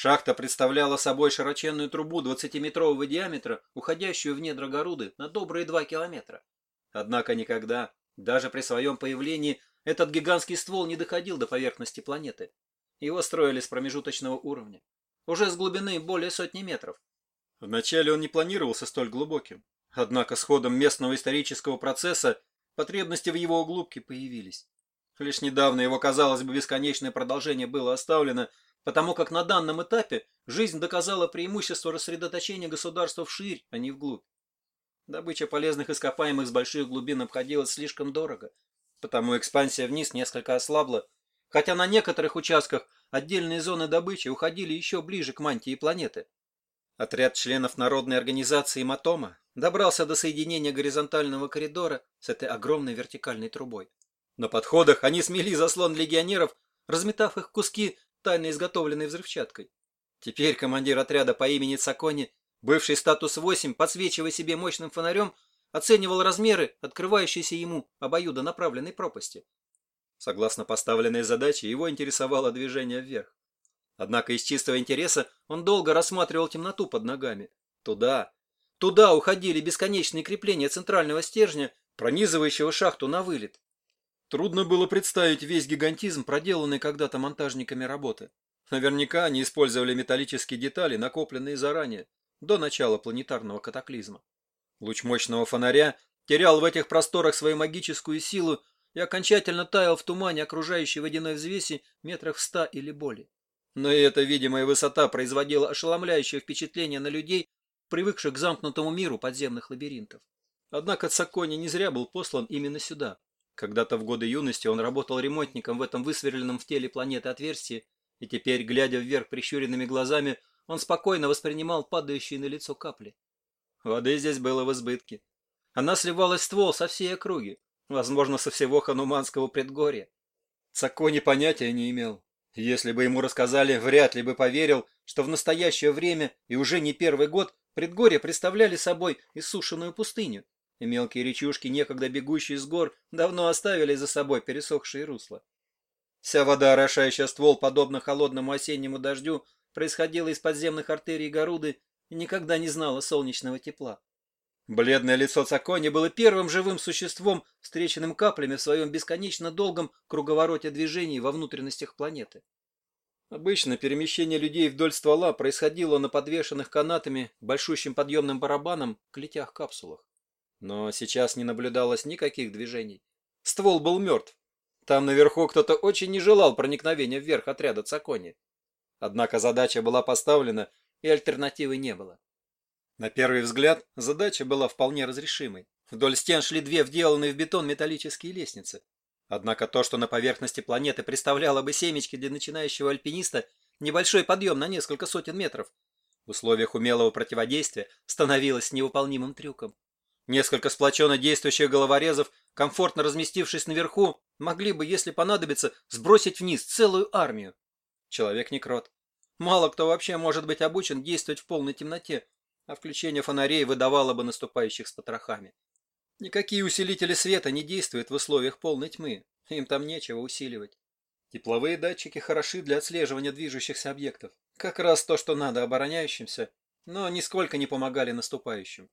Шахта представляла собой широченную трубу 20-метрового диаметра, уходящую в недра Горуды на добрые два километра. Однако никогда, даже при своем появлении, этот гигантский ствол не доходил до поверхности планеты. Его строили с промежуточного уровня, уже с глубины более сотни метров. Вначале он не планировался столь глубоким, однако с ходом местного исторического процесса потребности в его углубке появились. Лишь недавно его, казалось бы, бесконечное продолжение было оставлено, потому как на данном этапе жизнь доказала преимущество рассредоточения государства вширь, а не вглубь. Добыча полезных ископаемых с больших глубин обходилась слишком дорого, потому экспансия вниз несколько ослабла, хотя на некоторых участках отдельные зоны добычи уходили еще ближе к мантии планеты. Отряд членов Народной организации Матома добрался до соединения горизонтального коридора с этой огромной вертикальной трубой. На подходах они смели заслон легионеров, разметав их куски, тайно изготовленной взрывчаткой. Теперь командир отряда по имени Цакони, бывший статус 8, подсвечивая себе мощным фонарем, оценивал размеры открывающейся ему обоюдонаправленной пропасти. Согласно поставленной задаче, его интересовало движение вверх. Однако из чистого интереса он долго рассматривал темноту под ногами. Туда, туда уходили бесконечные крепления центрального стержня, пронизывающего шахту на вылет. Трудно было представить весь гигантизм, проделанный когда-то монтажниками работы. Наверняка они использовали металлические детали, накопленные заранее, до начала планетарного катаклизма. Луч мощного фонаря терял в этих просторах свою магическую силу и окончательно таял в тумане окружающей водяной взвеси метрах в ста или более. Но и эта видимая высота производила ошеломляющее впечатление на людей, привыкших к замкнутому миру подземных лабиринтов. Однако Цакони не зря был послан именно сюда. Когда-то в годы юности он работал ремонтником в этом высверленном в теле планеты отверстии, и теперь, глядя вверх прищуренными глазами, он спокойно воспринимал падающие на лицо капли. Воды здесь было в избытке. Она сливалась в ствол со всей округи, возможно, со всего Хануманского предгорья. Цакони понятия не имел. Если бы ему рассказали, вряд ли бы поверил, что в настоящее время и уже не первый год предгорья представляли собой иссушенную пустыню, мелкие речушки, некогда бегущие с гор, давно оставили за собой пересохшие русла. Вся вода, орошающая ствол, подобно холодному осеннему дождю, происходила из подземных артерий Горуды и никогда не знала солнечного тепла. Бледное лицо Цакони было первым живым существом, встреченным каплями в своем бесконечно долгом круговороте движений во внутренностях планеты. Обычно перемещение людей вдоль ствола происходило на подвешенных канатами большущим подъемным барабаном клетях капсулах. Но сейчас не наблюдалось никаких движений. Ствол был мертв. Там наверху кто-то очень не желал проникновения вверх отряда Цакони. Однако задача была поставлена, и альтернативы не было. На первый взгляд задача была вполне разрешимой. Вдоль стен шли две вделанные в бетон металлические лестницы. Однако то, что на поверхности планеты представляло бы семечки для начинающего альпиниста, небольшой подъем на несколько сотен метров, в условиях умелого противодействия становилось невыполнимым трюком. Несколько сплоченно действующих головорезов, комфортно разместившись наверху, могли бы, если понадобится, сбросить вниз целую армию. Человек не крот. Мало кто вообще может быть обучен действовать в полной темноте, а включение фонарей выдавало бы наступающих с потрохами. Никакие усилители света не действуют в условиях полной тьмы, им там нечего усиливать. Тепловые датчики хороши для отслеживания движущихся объектов. Как раз то, что надо обороняющимся, но нисколько не помогали наступающим.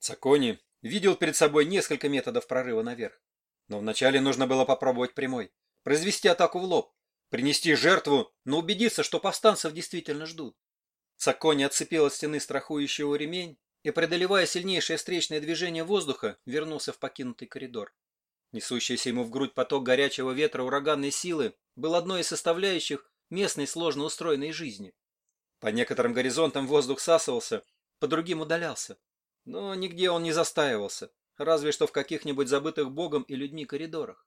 Цакони видел перед собой несколько методов прорыва наверх. Но вначале нужно было попробовать прямой. Произвести атаку в лоб. Принести жертву, но убедиться, что повстанцев действительно ждут. Цакони отцепил от стены страхующего ремень и, преодолевая сильнейшее встречное движение воздуха, вернулся в покинутый коридор. Несущийся ему в грудь поток горячего ветра ураганной силы был одной из составляющих местной сложно устроенной жизни. По некоторым горизонтам воздух сасывался, по другим удалялся. Но нигде он не застаивался, разве что в каких-нибудь забытых богом и людьми коридорах.